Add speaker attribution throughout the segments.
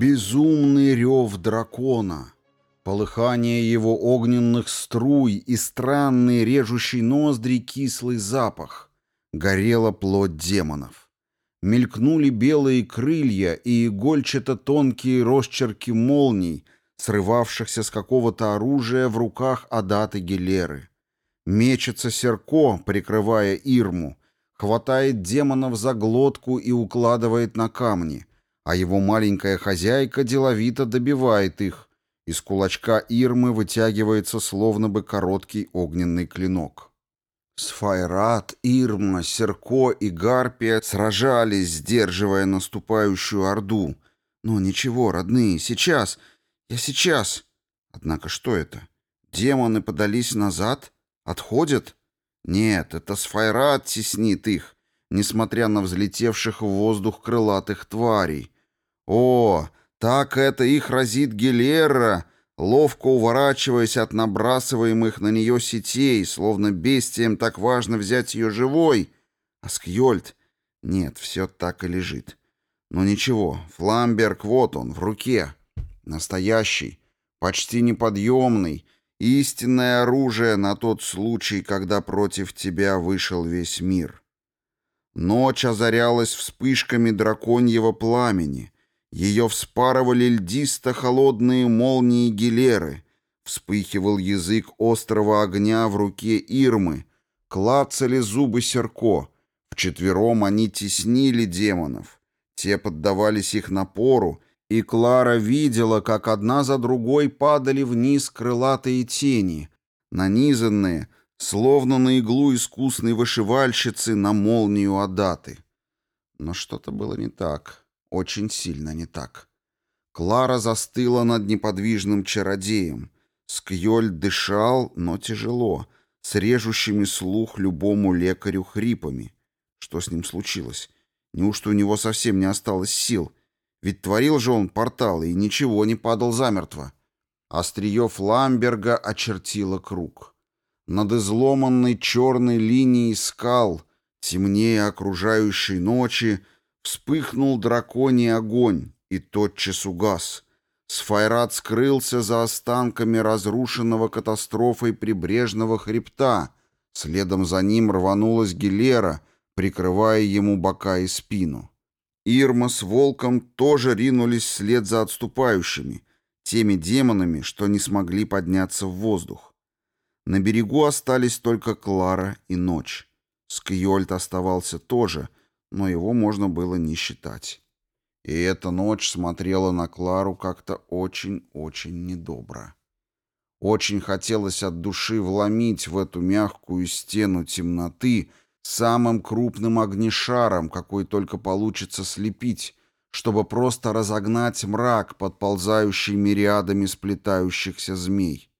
Speaker 1: Безумный рев дракона, полыхание его огненных струй и странный режущий ноздри кислый запах. Горела плоть демонов. Мелькнули белые крылья и игольчато-тонкие росчерки молний, срывавшихся с какого-то оружия в руках Адаты Гелеры. Мечется Серко, прикрывая Ирму, хватает демонов за глотку и укладывает на камни — а его маленькая хозяйка деловито добивает их. Из кулачка Ирмы вытягивается словно бы короткий огненный клинок. Сфайрат, Ирма, Серко и Гарпия сражались, сдерживая наступающую орду. Но ничего, родные, сейчас, я сейчас. Однако что это? Демоны подались назад? Отходят? Нет, это Сфайрат теснит их, несмотря на взлетевших в воздух крылатых тварей. О, так это их разит Гилера, ловко уворачиваясь от набрасываемых на нее сетей, словно бестиям так важно взять ее живой. А Нет, все так и лежит. Но ничего, Фламберг вот он, в руке. Настоящий, почти неподъемный, истинное оружие на тот случай, когда против тебя вышел весь мир. Ночь озарялась вспышками драконьего пламени, ее вспарывали льдисто-холодные молнии Гилеры, вспыхивал язык острого огня в руке Ирмы, клацали зубы Серко. Вчетвером они теснили демонов. Те поддавались их напору, и Клара видела, как одна за другой падали вниз крылатые тени, нанизанные, словно на иглу искусной вышивальщицы на молнию Адаты. Но что-то было не так. Очень сильно не так. Клара застыла над неподвижным чародеем. Скьёль дышал, но тяжело, с режущими слух любому лекарю хрипами. Что с ним случилось? Неужто у него совсем не осталось сил? Ведь творил же он порталы и ничего не падал замертво. Острие Фламберга очертила круг. Над изломанной черной линией скал, темнее окружающей ночи, Вспыхнул драконий огонь и тотчас угас. Сфайрат скрылся за останками разрушенного катастрофой прибрежного хребта. Следом за ним рванулась Гилера, прикрывая ему бока и спину. Ирма с Волком тоже ринулись вслед за отступающими, теми демонами, что не смогли подняться в воздух. На берегу остались только Клара и Ночь. Скьольд оставался тоже — но его можно было не считать. И эта ночь смотрела на Клару как-то очень-очень недобро. Очень хотелось от души вломить в эту мягкую стену темноты самым крупным огнешаром, какой только получится слепить, чтобы просто разогнать мрак, подползающий мириадами сплетающихся змей.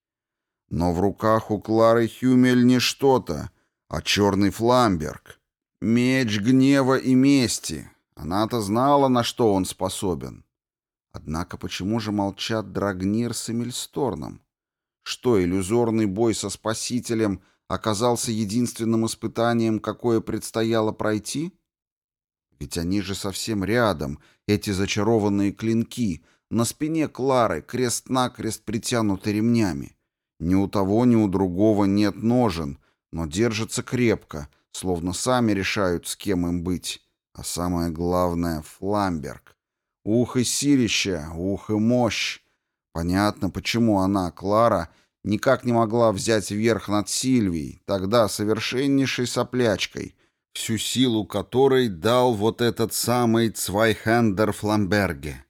Speaker 1: Но в руках у Клары Хюмель не что-то, а черный фламберг — Меч гнева и мести. Она-то знала, на что он способен. Однако почему же молчат Драгнир с Эмильсторном? Что, иллюзорный бой со Спасителем оказался единственным испытанием, какое предстояло пройти? Ведь они же совсем рядом, эти зачарованные клинки, на спине Клары крест-накрест притянуты ремнями. Ни у того, ни у другого нет ножен, но держатся крепко — словно сами решают, с кем им быть. А самое главное — Фламберг. Ух и силище, ух и мощь. Понятно, почему она, Клара, никак не могла взять верх над Сильвией, тогда совершеннейшей соплячкой, всю силу которой дал вот этот самый Цвайхендер Фламберге.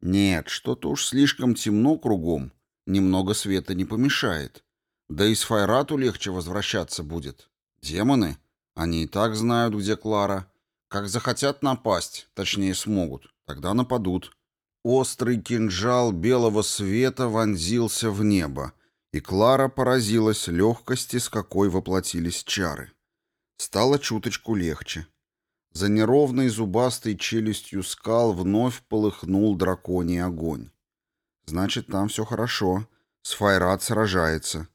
Speaker 1: Нет, что-то уж слишком темно кругом, немного света не помешает. Да и с Файрату легче возвращаться будет. Демоны? Они и так знают, где Клара. Как захотят напасть, точнее смогут, тогда нападут. Острый кинжал белого света вонзился в небо, и Клара поразилась легкости, с какой воплотились чары. Стало чуточку легче. За неровной зубастой челюстью скал вновь полыхнул драконий огонь. Значит, там все хорошо. С Файрат сражается.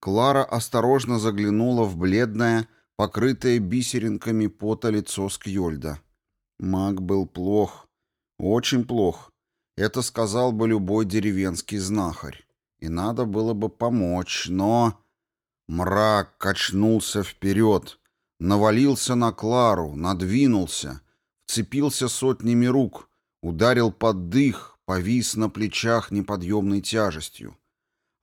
Speaker 1: Клара осторожно заглянула в бледное, покрытое бисеринками пота лицо Скьольда. Маг был плох, очень плох. Это сказал бы любой деревенский знахарь. И надо было бы помочь, но... Мрак качнулся вперед, навалился на Клару, надвинулся, вцепился сотнями рук, ударил под дых, повис на плечах неподъемной тяжестью.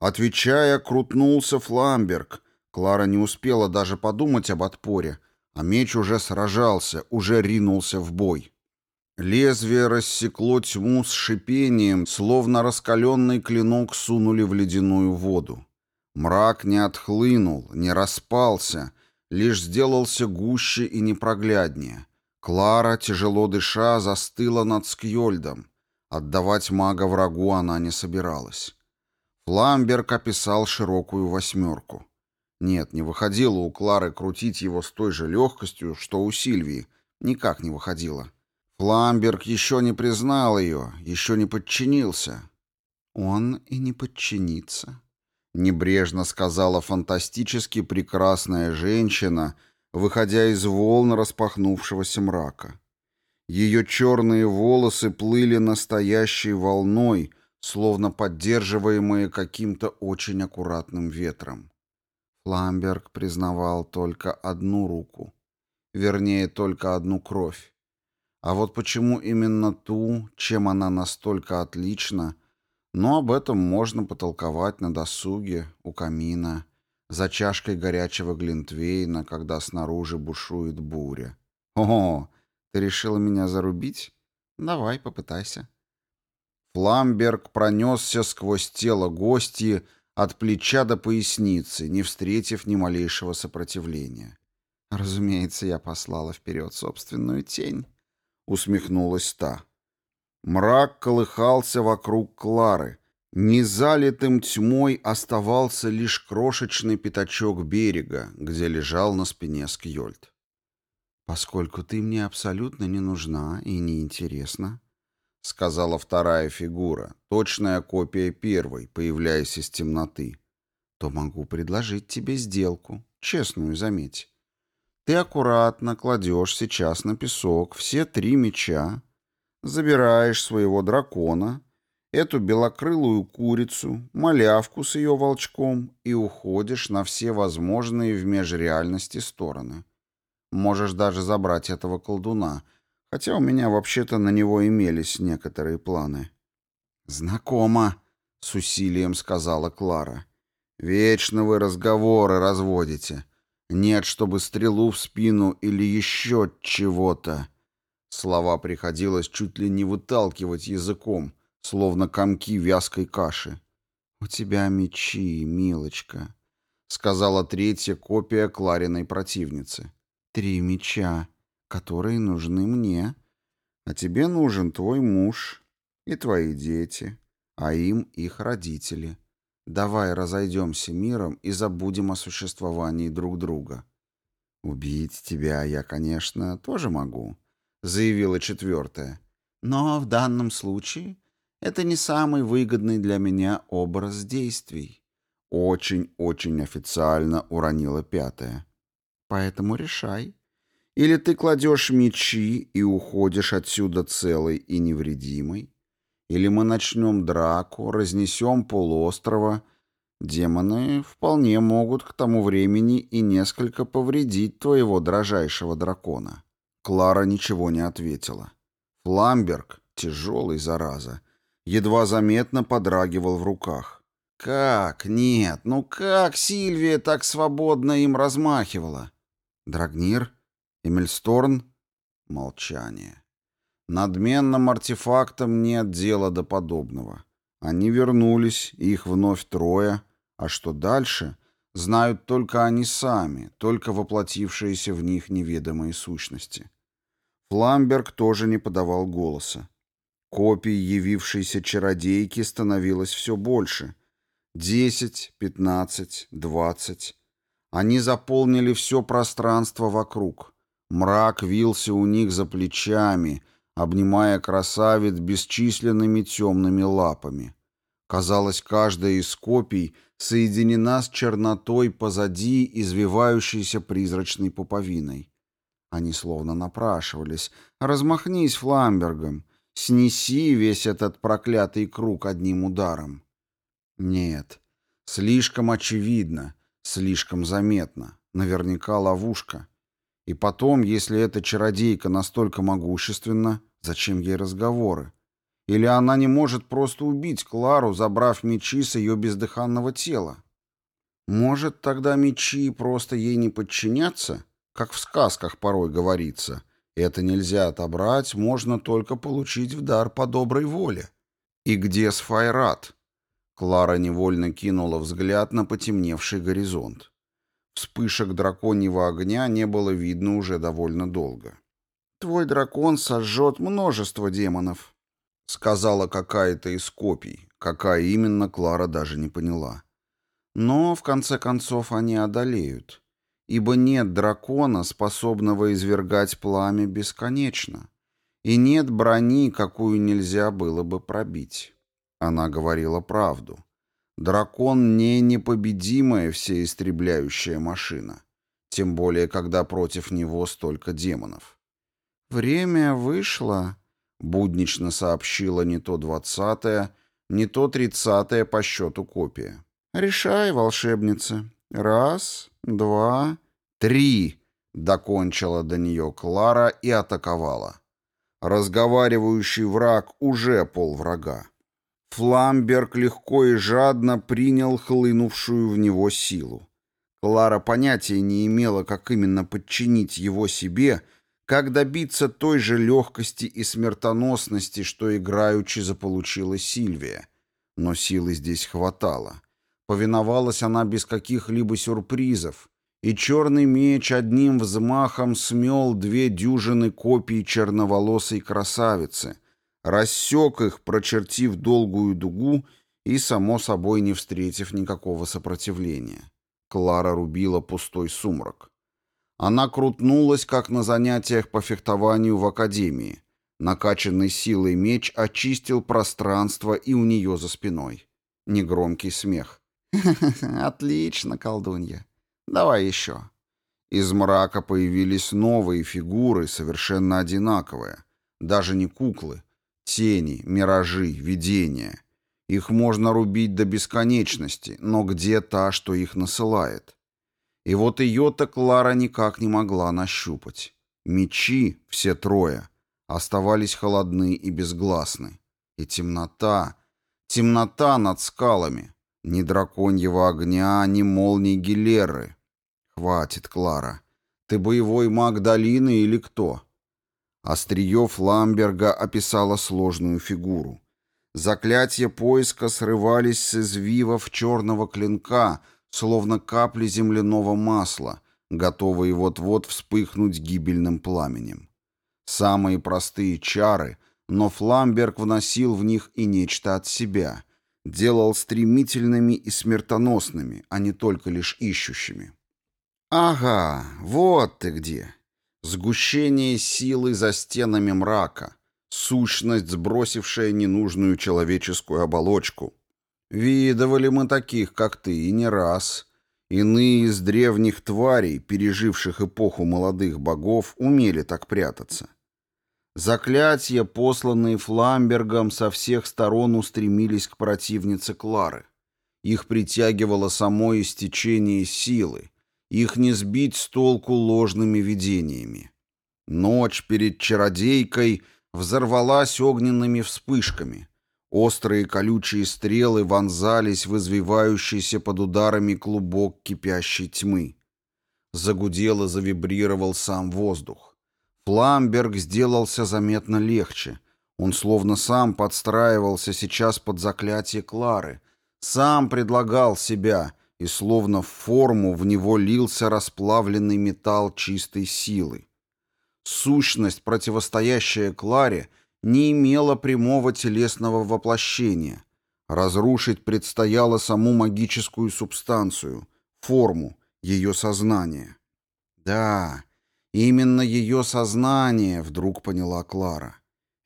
Speaker 1: Отвечая, крутнулся Фламберг. Клара не успела даже подумать об отпоре, а меч уже сражался, уже ринулся в бой. Лезвие рассекло тьму с шипением, словно раскаленный клинок сунули в ледяную воду. Мрак не отхлынул, не распался, лишь сделался гуще и непрогляднее. Клара, тяжело дыша, застыла над Скьольдом. Отдавать мага врагу она не собиралась. Фламберг описал широкую восьмерку. Нет, не выходило у Клары крутить его с той же легкостью, что у Сильвии. Никак не выходило. Фламберг еще не признал ее, еще не подчинился. «Он и не подчинится», — небрежно сказала фантастически прекрасная женщина, выходя из волн распахнувшегося мрака. Ее черные волосы плыли настоящей волной — словно поддерживаемые каким-то очень аккуратным ветром. Фламберг признавал только одну руку, вернее, только одну кровь. А вот почему именно ту, чем она настолько отлична, но об этом можно потолковать на досуге, у камина, за чашкой горячего глинтвейна, когда снаружи бушует буря. «О, ты решила меня зарубить? Давай, попытайся». Пламберг пронесся сквозь тело гости от плеча до поясницы, не встретив ни малейшего сопротивления. «Разумеется, я послала вперед собственную тень», — усмехнулась та. Мрак колыхался вокруг Клары. Незалитым тьмой оставался лишь крошечный пятачок берега, где лежал на спине Скьольд. «Поскольку ты мне абсолютно не нужна и не интересна, — сказала вторая фигура, точная копия первой, появляясь из темноты, — то могу предложить тебе сделку, честную, заметь. Ты аккуратно кладешь сейчас на песок все три меча, забираешь своего дракона, эту белокрылую курицу, малявку с ее волчком и уходишь на все возможные в межреальности стороны. Можешь даже забрать этого колдуна — хотя у меня вообще-то на него имелись некоторые планы. «Знакомо», — с усилием сказала Клара. «Вечно вы разговоры разводите. Нет, чтобы стрелу в спину или еще чего-то». Слова приходилось чуть ли не выталкивать языком, словно комки вязкой каши. «У тебя мечи, милочка», — сказала третья копия Клариной противницы. «Три меча которые нужны мне. А тебе нужен твой муж и твои дети, а им их родители. Давай разойдемся миром и забудем о существовании друг друга. Убить тебя я, конечно, тоже могу, заявила четвертая. Но в данном случае это не самый выгодный для меня образ действий. Очень-очень официально уронила пятая. Поэтому решай, или ты кладешь мечи и уходишь отсюда целый и невредимый, Или мы начнем драку, разнесем полуострова? Демоны вполне могут к тому времени и несколько повредить твоего дрожайшего дракона». Клара ничего не ответила. Фламберг, тяжелый зараза, едва заметно подрагивал в руках. «Как? Нет, ну как Сильвия так свободно им размахивала?» «Драгнир?» Эмильсторн? Молчание. Надменным артефактам нет дела до подобного. Они вернулись, их вновь трое, а что дальше, знают только они сами, только воплотившиеся в них неведомые сущности. Фламберг тоже не подавал голоса. Копий явившейся чародейки становилось все больше. Десять, пятнадцать, двадцать. Они заполнили все пространство вокруг. Мрак вился у них за плечами, обнимая красавец бесчисленными темными лапами. Казалось, каждая из копий соединена с чернотой позади извивающейся призрачной пуповиной. Они словно напрашивались. «Размахнись фламбергом! Снеси весь этот проклятый круг одним ударом!» «Нет, слишком очевидно, слишком заметно. Наверняка ловушка». И потом, если эта чародейка настолько могущественна, зачем ей разговоры? Или она не может просто убить Клару, забрав мечи с ее бездыханного тела? Может, тогда мечи просто ей не подчинятся? Как в сказках порой говорится. Это нельзя отобрать, можно только получить в дар по доброй воле. И где Сфайрат? Клара невольно кинула взгляд на потемневший горизонт. Вспышек драконьего огня не было видно уже довольно долго. «Твой дракон сожжет множество демонов», — сказала какая-то из копий, какая именно Клара даже не поняла. «Но, в конце концов, они одолеют, ибо нет дракона, способного извергать пламя бесконечно, и нет брони, какую нельзя было бы пробить». Она говорила правду. Дракон не непобедимая всеистребляющая машина, тем более когда против него столько демонов. «Время вышло», — буднично сообщила не то двадцатая, не то тридцатая по счету копия. «Решай, волшебница. Раз, два, три!» — докончила до нее Клара и атаковала. Разговаривающий враг уже полврага. Фламберг легко и жадно принял хлынувшую в него силу. Клара понятия не имела, как именно подчинить его себе, как добиться той же легкости и смертоносности, что играючи заполучила Сильвия. Но силы здесь хватало. Повиновалась она без каких-либо сюрпризов, и черный меч одним взмахом смел две дюжины копий черноволосой красавицы — рассек их, прочертив долгую дугу и, само собой, не встретив никакого сопротивления. Клара рубила пустой сумрак. Она крутнулась, как на занятиях по фехтованию в академии. Накачанный силой меч очистил пространство и у нее за спиной. Негромкий смех. «Отлично, колдунья. Давай еще». Из мрака появились новые фигуры, совершенно одинаковые. Даже не куклы, Тени, миражи, видения. Их можно рубить до бесконечности, но где та, что их насылает? И вот ее-то Клара никак не могла нащупать. Мечи, все трое, оставались холодны и безгласны. И темнота, темнота над скалами. Ни драконьего огня, ни молнии Гилеры. Хватит, Клара. Ты боевой маг долины или кто? Острие Ламберга описало сложную фигуру. Заклятия поиска срывались с извивов черного клинка, словно капли земляного масла, готовые вот-вот вспыхнуть гибельным пламенем. Самые простые чары, но Фламберг вносил в них и нечто от себя, делал стремительными и смертоносными, а не только лишь ищущими. «Ага, вот ты где!» Сгущение силы за стенами мрака, сущность, сбросившая ненужную человеческую оболочку. Видывали мы таких, как ты, и не раз. Иные из древних тварей, переживших эпоху молодых богов, умели так прятаться. Заклятия, посланные Фламбергом, со всех сторон устремились к противнице Клары. Их притягивало само истечение силы — их не сбить с толку ложными видениями. Ночь перед чародейкой взорвалась огненными вспышками. Острые колючие стрелы вонзались в извивающийся под ударами клубок кипящей тьмы. загудело, завибрировал сам воздух. Фламберг сделался заметно легче. Он словно сам подстраивался сейчас под заклятие Клары. Сам предлагал себя — и словно в форму в него лился расплавленный металл чистой силы. Сущность, противостоящая Кларе, не имела прямого телесного воплощения. Разрушить предстояло саму магическую субстанцию, форму, ее сознание. Да, именно ее сознание, вдруг поняла Клара.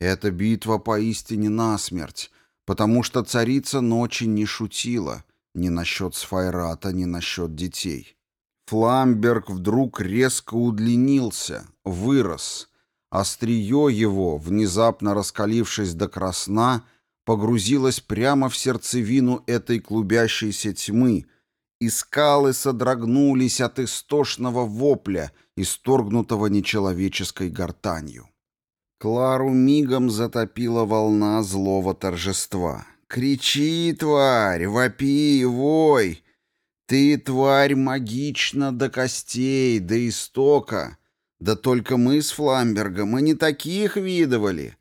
Speaker 1: это битва поистине насмерть, потому что царица ночи не шутила — ни насчет Сфайрата, ни насчет детей. Фламберг вдруг резко удлинился, вырос. Острие его, внезапно раскалившись до красна, погрузилось прямо в сердцевину этой клубящейся тьмы, и скалы содрогнулись от истошного вопля, исторгнутого нечеловеческой гортанью. Клару мигом затопила волна злого торжества. Кричи, тварь, вопи, вой! Ты, тварь, магична до костей, до истока. Да только мы с Фламбергом и не таких видывали.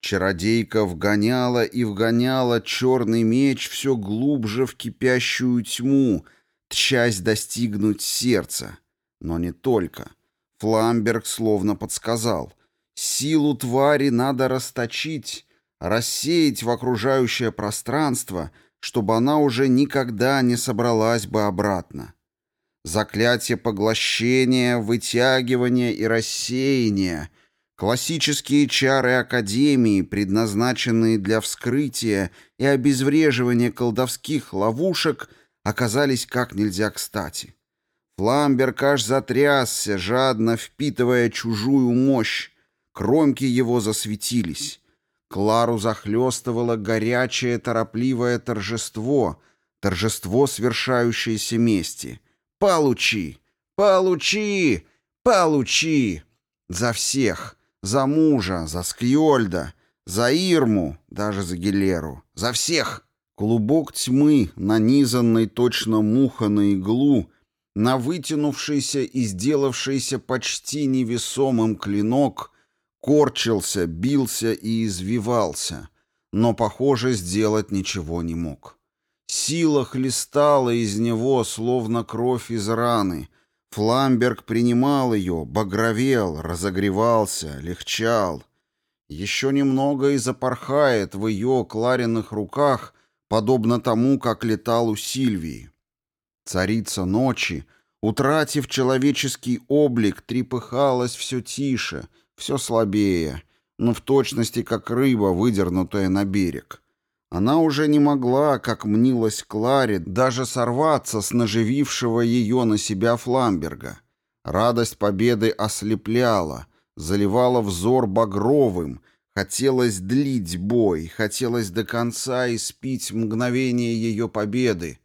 Speaker 1: Чародейка вгоняла и вгоняла черный меч все глубже в кипящую тьму, тщась достигнуть сердца. Но не только. Фламберг словно подсказал. Силу твари надо расточить, рассеять в окружающее пространство, чтобы она уже никогда не собралась бы обратно. Заклятие поглощения, вытягивания и рассеяния — Классические чары Академии, предназначенные для вскрытия и обезвреживания колдовских ловушек, оказались как нельзя кстати. Фламбер аж затрясся, жадно впитывая чужую мощь. Кромки его засветились. Клару захлестывало горячее, торопливое торжество, торжество свершающейся мести. «Получи! Получи! Получи!» За всех, за мужа, за Скьольда, за Ирму, даже за Гилеру, за всех. Клубок тьмы, нанизанный точно муха на иглу, на вытянувшийся и сделавшийся почти невесомым клинок — корчился, бился и извивался, но, похоже, сделать ничего не мог. Сила хлестала из него, словно кровь из раны. Фламберг принимал ее, багровел, разогревался, легчал. Еще немного и запорхает в ее кларенных руках, подобно тому, как летал у Сильвии. Царица ночи, утратив человеческий облик, трепыхалась все тише — все слабее, но в точности как рыба, выдернутая на берег. Она уже не могла, как мнилась Кларе, даже сорваться с наживившего ее на себя Фламберга. Радость победы ослепляла, заливала взор багровым, хотелось длить бой, хотелось до конца испить мгновение ее победы,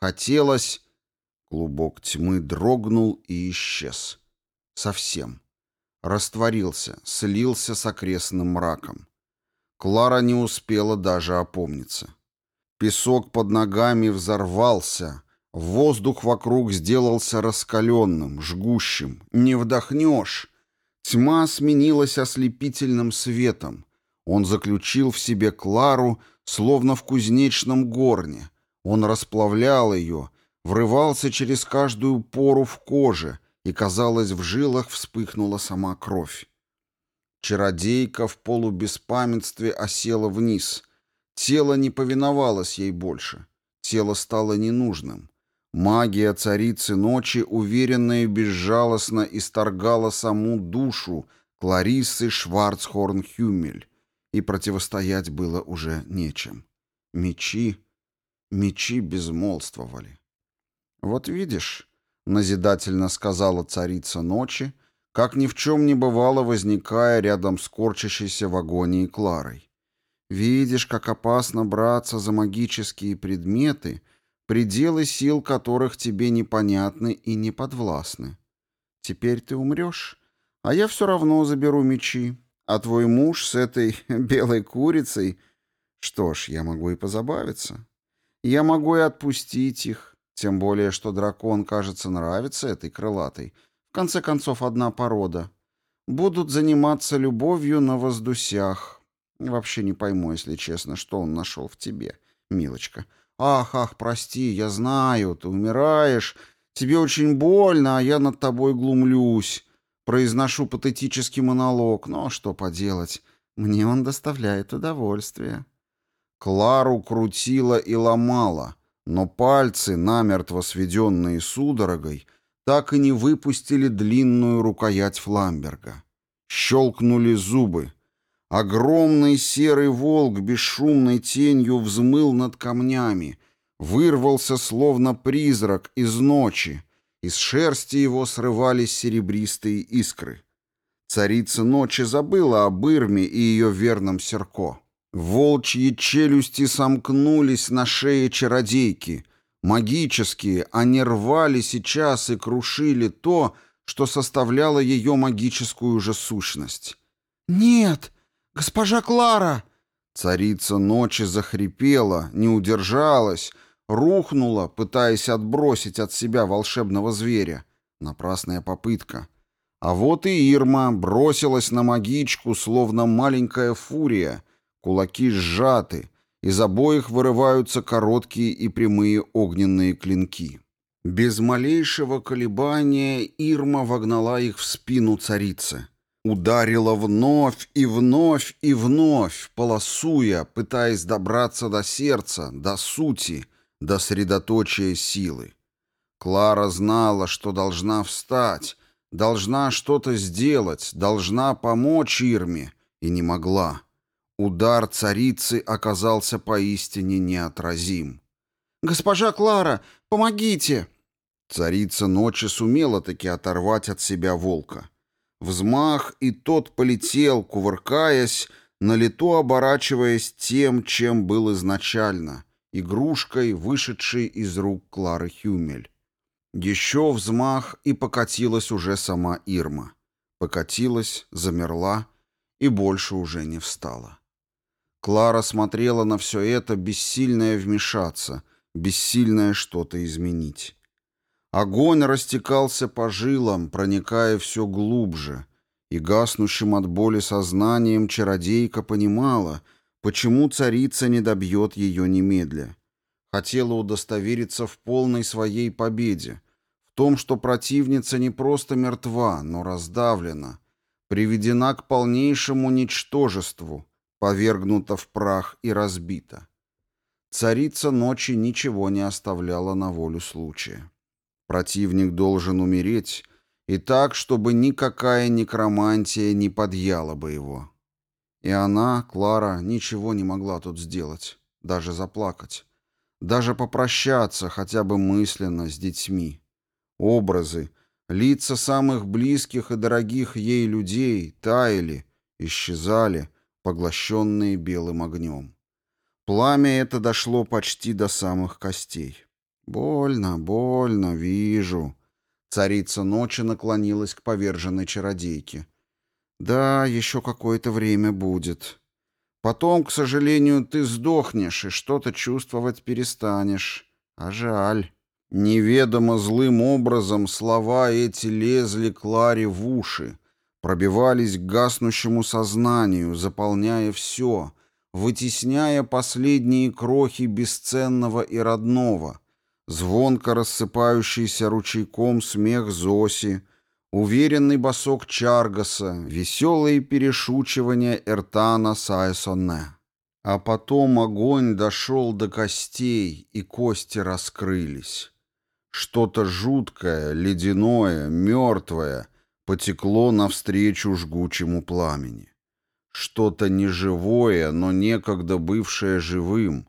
Speaker 1: хотелось... Клубок тьмы дрогнул и исчез. Совсем. Растворился, слился с окрестным мраком. Клара не успела даже опомниться. Песок под ногами взорвался, воздух вокруг сделался раскаленным, жгущим. Не вдохнешь. Тьма сменилась ослепительным светом. Он заключил в себе Клару, словно в кузнечном горне. Он расплавлял ее, врывался через каждую пору в коже, и, казалось, в жилах вспыхнула сама кровь. Чародейка в полубеспамятстве осела вниз. Тело не повиновалось ей больше. Тело стало ненужным. Магия царицы ночи уверенно и безжалостно исторгала саму душу Кларисы Шварцхорн-Хюмель, и противостоять было уже нечем. Мечи... Мечи безмолвствовали. «Вот видишь», — назидательно сказала царица ночи, как ни в чем не бывало, возникая рядом с корчащейся в агонии Кларой. «Видишь, как опасно браться за магические предметы, пределы сил которых тебе непонятны и неподвластны. Теперь ты умрешь, а я все равно заберу мечи, а твой муж с этой белой курицей... Что ж, я могу и позабавиться. Я могу и отпустить их, тем более, что дракон, кажется, нравится этой крылатой. В конце концов, одна порода. Будут заниматься любовью на воздусях. Вообще не пойму, если честно, что он нашел в тебе, милочка. Ах, ах, прости, я знаю, ты умираешь. Тебе очень больно, а я над тобой глумлюсь. Произношу патетический монолог, но что поделать, мне он доставляет удовольствие. Клару крутила и ломала — но пальцы, намертво сведенные судорогой, так и не выпустили длинную рукоять фламберга. Щелкнули зубы. Огромный серый волк бесшумной тенью взмыл над камнями, вырвался словно призрак из ночи, из шерсти его срывались серебристые искры. Царица ночи забыла об Ирме и ее верном Серко. Волчьи челюсти сомкнулись на шее чародейки. Магические, они рвали сейчас и крушили то, что составляло ее магическую же сущность.
Speaker 2: «Нет! Госпожа Клара!»
Speaker 1: Царица ночи захрипела, не удержалась, рухнула, пытаясь отбросить от себя волшебного зверя. Напрасная попытка. А вот и Ирма бросилась на магичку, словно маленькая фурия — Кулаки сжаты, из обоих вырываются короткие и прямые огненные клинки. Без малейшего колебания Ирма вогнала их в спину царицы. Ударила вновь и вновь и вновь, полосуя, пытаясь добраться до сердца, до сути, до средоточия силы. Клара знала, что должна встать, должна что-то сделать, должна помочь Ирме, и не могла. Удар царицы оказался поистине неотразим.
Speaker 2: «Госпожа Клара, помогите!»
Speaker 1: Царица ночи сумела таки оторвать от себя волка. Взмах, и тот полетел, кувыркаясь, на лету оборачиваясь тем, чем был изначально — игрушкой, вышедшей из рук Клары Хюмель. Еще взмах, и покатилась уже сама Ирма. Покатилась, замерла и больше уже не встала. Клара смотрела на все это, бессильная вмешаться, бессильная что-то изменить. Огонь растекался по жилам, проникая все глубже, и гаснущим от боли сознанием чародейка понимала, почему царица не добьет ее немедля. Хотела удостовериться в полной своей победе, в том, что противница не просто мертва, но раздавлена, приведена к полнейшему ничтожеству — повергнута в прах и разбита. Царица ночи ничего не оставляла на волю случая. Противник должен умереть, и так, чтобы никакая некромантия не подъяла бы его. И она, Клара, ничего не могла тут сделать, даже заплакать, даже попрощаться хотя бы мысленно с детьми. Образы, лица самых близких и дорогих ей людей таяли, исчезали — поглощенные белым огнем. Пламя это дошло почти до самых костей. «Больно, больно, вижу». Царица ночи наклонилась к поверженной чародейке. «Да, еще какое-то время будет. Потом, к сожалению, ты сдохнешь и что-то чувствовать перестанешь. А жаль». Неведомо злым образом слова эти лезли Кларе в уши, пробивались к гаснущему сознанию, заполняя все, вытесняя последние крохи бесценного и родного, звонко рассыпающийся ручейком смех Зоси, уверенный босок Чаргаса, веселые перешучивания Эртана Сайсонне. А потом огонь дошел до костей, и кости раскрылись. Что-то жуткое, ледяное, мертвое — потекло навстречу жгучему пламени. Что-то неживое, но некогда бывшее живым,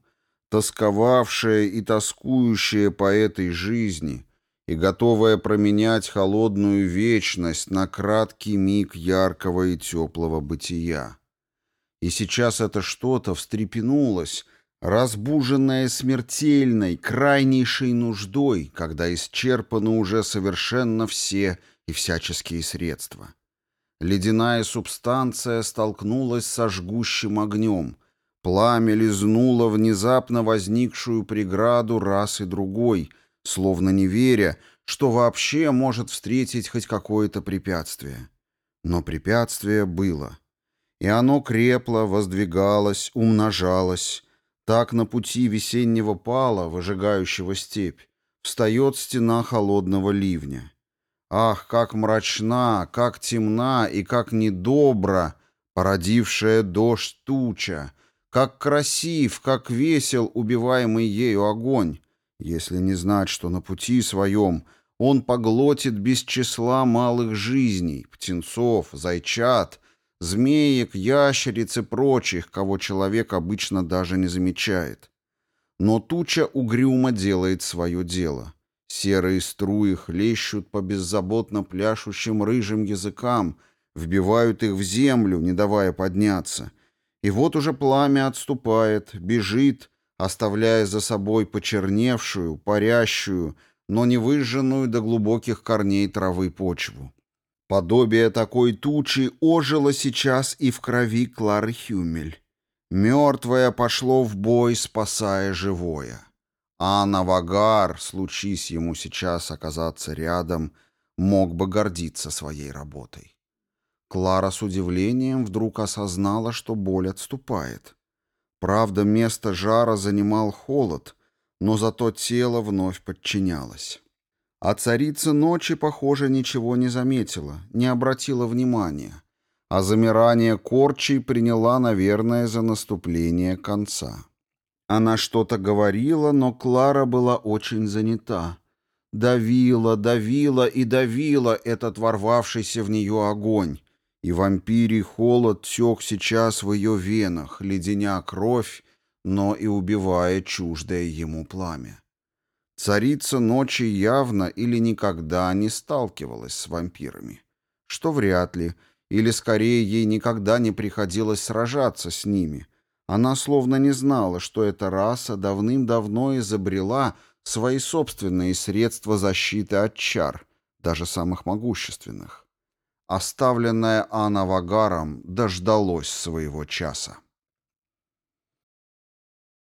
Speaker 1: тосковавшее и тоскующее по этой жизни и готовое променять холодную вечность на краткий миг яркого и теплого бытия. И сейчас это что-то встрепенулось, разбуженное смертельной, крайнейшей нуждой, когда исчерпаны уже совершенно все и всяческие средства. Ледяная субстанция столкнулась со жгущим огнем. Пламя лизнуло внезапно возникшую преграду раз и другой, словно не веря, что вообще может встретить хоть какое-то препятствие. Но препятствие было. И оно крепло, воздвигалось, умножалось. Так на пути весеннего пала, выжигающего степь, встает стена холодного ливня. Ах, как мрачна, как темна и как недобра, породившая дождь туча, как красив, как весел убиваемый ею огонь, если не знать, что на пути своем он поглотит без числа малых жизней, птенцов, зайчат, змеек, ящериц и прочих, кого человек обычно даже не замечает. Но туча угрюмо делает свое дело. Серые струи хлещут по беззаботно пляшущим рыжим языкам, вбивают их в землю, не давая подняться. И вот уже пламя отступает, бежит, оставляя за собой почерневшую, парящую, но не выжженную до глубоких корней травы почву. Подобие такой тучи ожило сейчас и в крови Клары Хюмель. Мертвое пошло в бой, спасая живое. А Навагар, случись ему сейчас оказаться рядом, мог бы гордиться своей работой. Клара с удивлением вдруг осознала, что боль отступает. Правда, место жара занимал холод, но зато тело вновь подчинялось. А царица ночи, похоже, ничего не заметила, не обратила внимания, а замирание корчей приняла, наверное, за наступление конца. Она что-то говорила, но Клара была очень занята. Давила, давила и давила этот ворвавшийся в нее огонь. И вампирий холод тек сейчас в ее венах, леденя кровь, но и убивая чуждое ему пламя. Царица ночи явно или никогда не сталкивалась с вампирами. Что вряд ли, или скорее ей никогда не приходилось сражаться с ними – она словно не знала, что эта раса давным-давно изобрела свои собственные средства защиты от чар, даже самых могущественных. Оставленная Анна Вагаром, дождалась своего часа.